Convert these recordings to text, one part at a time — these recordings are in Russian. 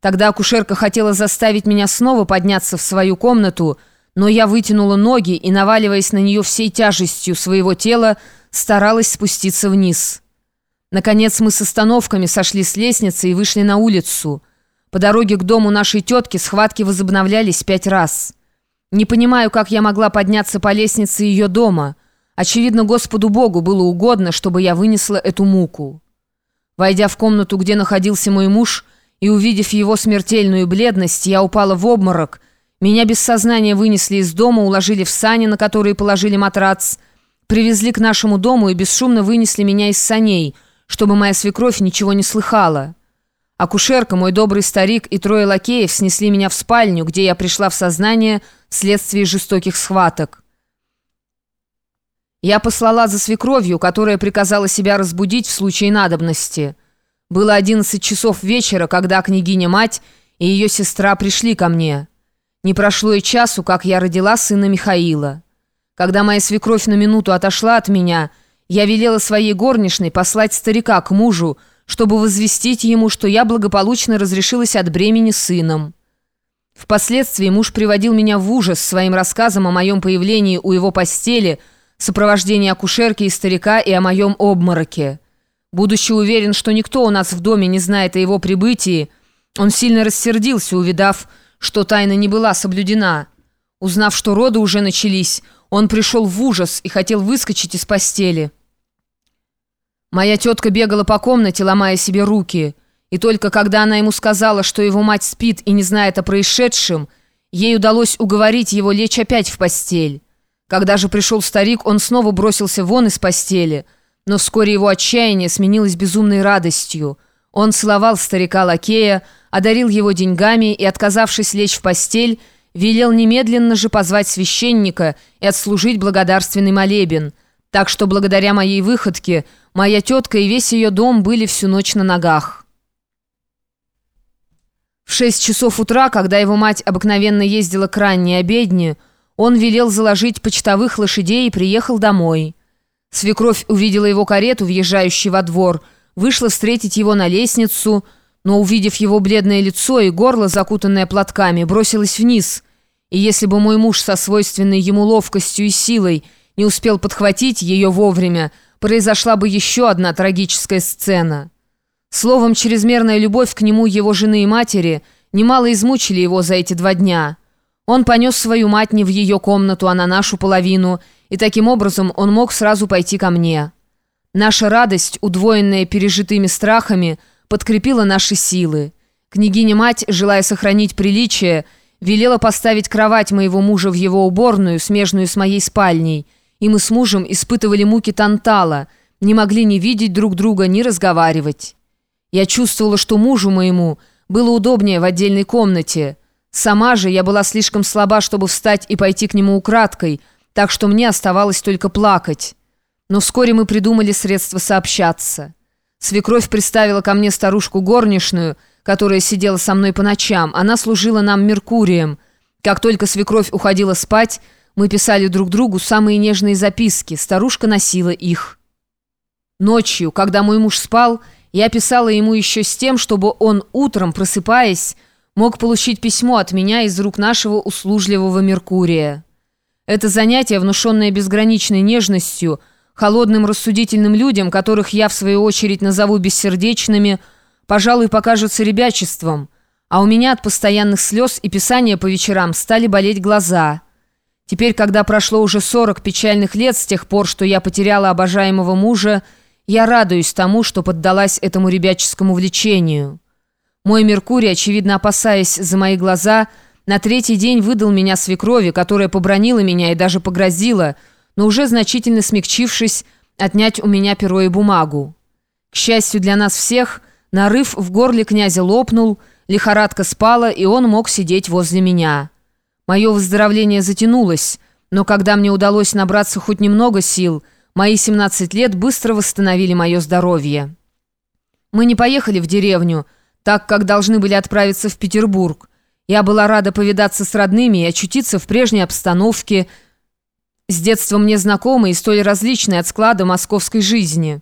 Тогда акушерка хотела заставить меня снова подняться в свою комнату, но я вытянула ноги и, наваливаясь на нее всей тяжестью своего тела, старалась спуститься вниз. Наконец мы с остановками сошли с лестницы и вышли на улицу. По дороге к дому нашей тетки схватки возобновлялись пять раз. Не понимаю, как я могла подняться по лестнице ее дома. Очевидно, Господу Богу было угодно, чтобы я вынесла эту муку. Войдя в комнату, где находился мой муж, и увидев его смертельную бледность, я упала в обморок. Меня без сознания вынесли из дома, уложили в сани, на которые положили матрац, привезли к нашему дому и бесшумно вынесли меня из саней, чтобы моя свекровь ничего не слыхала. Акушерка, мой добрый старик и трое лакеев снесли меня в спальню, где я пришла в сознание вследствие жестоких схваток. Я послала за свекровью, которая приказала себя разбудить в случае надобности. Было 11 часов вечера, когда княгиня-мать и ее сестра пришли ко мне. Не прошло и часу, как я родила сына Михаила. Когда моя свекровь на минуту отошла от меня, я велела своей горничной послать старика к мужу, чтобы возвестить ему, что я благополучно разрешилась от бремени сыном. Впоследствии муж приводил меня в ужас своим рассказом о моем появлении у его постели, сопровождении акушерки и старика и о моем обмороке. Будучи уверен, что никто у нас в доме не знает о его прибытии, он сильно рассердился, увидав, что тайна не была соблюдена. Узнав, что роды уже начались, он пришел в ужас и хотел выскочить из постели. Моя тетка бегала по комнате, ломая себе руки. И только когда она ему сказала, что его мать спит и не знает о происшедшем, ей удалось уговорить его лечь опять в постель. Когда же пришел старик, он снова бросился вон из постели, но вскоре его отчаяние сменилось безумной радостью. Он целовал старика-лакея, одарил его деньгами и, отказавшись лечь в постель, велел немедленно же позвать священника и отслужить благодарственный молебен. Так что благодаря моей выходке – Моя тетка и весь ее дом были всю ночь на ногах. В шесть часов утра, когда его мать обыкновенно ездила к ранней обедне, он велел заложить почтовых лошадей и приехал домой. Свекровь увидела его карету, въезжающую во двор, вышла встретить его на лестницу, но, увидев его бледное лицо и горло, закутанное платками, бросилась вниз. И если бы мой муж со свойственной ему ловкостью и силой не успел подхватить ее вовремя, произошла бы еще одна трагическая сцена. Словом, чрезмерная любовь к нему его жены и матери немало измучили его за эти два дня. Он понес свою мать не в ее комнату, а на нашу половину, и таким образом он мог сразу пойти ко мне. Наша радость, удвоенная пережитыми страхами, подкрепила наши силы. Княгиня-мать, желая сохранить приличие, велела поставить кровать моего мужа в его уборную, смежную с моей спальней – и мы с мужем испытывали муки Тантала, не могли ни видеть друг друга, ни разговаривать. Я чувствовала, что мужу моему было удобнее в отдельной комнате. Сама же я была слишком слаба, чтобы встать и пойти к нему украдкой, так что мне оставалось только плакать. Но вскоре мы придумали средства сообщаться. Свекровь приставила ко мне старушку горничную, которая сидела со мной по ночам. Она служила нам Меркурием. Как только свекровь уходила спать, мы писали друг другу самые нежные записки, старушка носила их. Ночью, когда мой муж спал, я писала ему еще с тем, чтобы он утром, просыпаясь, мог получить письмо от меня из рук нашего услужливого Меркурия. Это занятие, внушенное безграничной нежностью, холодным рассудительным людям, которых я, в свою очередь, назову бессердечными, пожалуй, покажется ребячеством, а у меня от постоянных слез и писания по вечерам стали болеть глаза – Теперь, когда прошло уже 40 печальных лет с тех пор, что я потеряла обожаемого мужа, я радуюсь тому, что поддалась этому ребяческому влечению. Мой Меркурий, очевидно опасаясь за мои глаза, на третий день выдал меня свекрови, которая побронила меня и даже погрозила, но уже значительно смягчившись, отнять у меня перо и бумагу. К счастью для нас всех, нарыв в горле князя лопнул, лихорадка спала, и он мог сидеть возле меня». Мое выздоровление затянулось, но когда мне удалось набраться хоть немного сил, мои 17 лет быстро восстановили мое здоровье. Мы не поехали в деревню, так как должны были отправиться в Петербург. Я была рада повидаться с родными и очутиться в прежней обстановке, с детства мне знакомой и столь различной от склада московской жизни.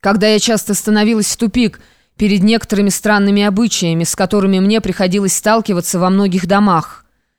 Когда я часто становилась в тупик – перед некоторыми странными обычаями, с которыми мне приходилось сталкиваться во многих домах.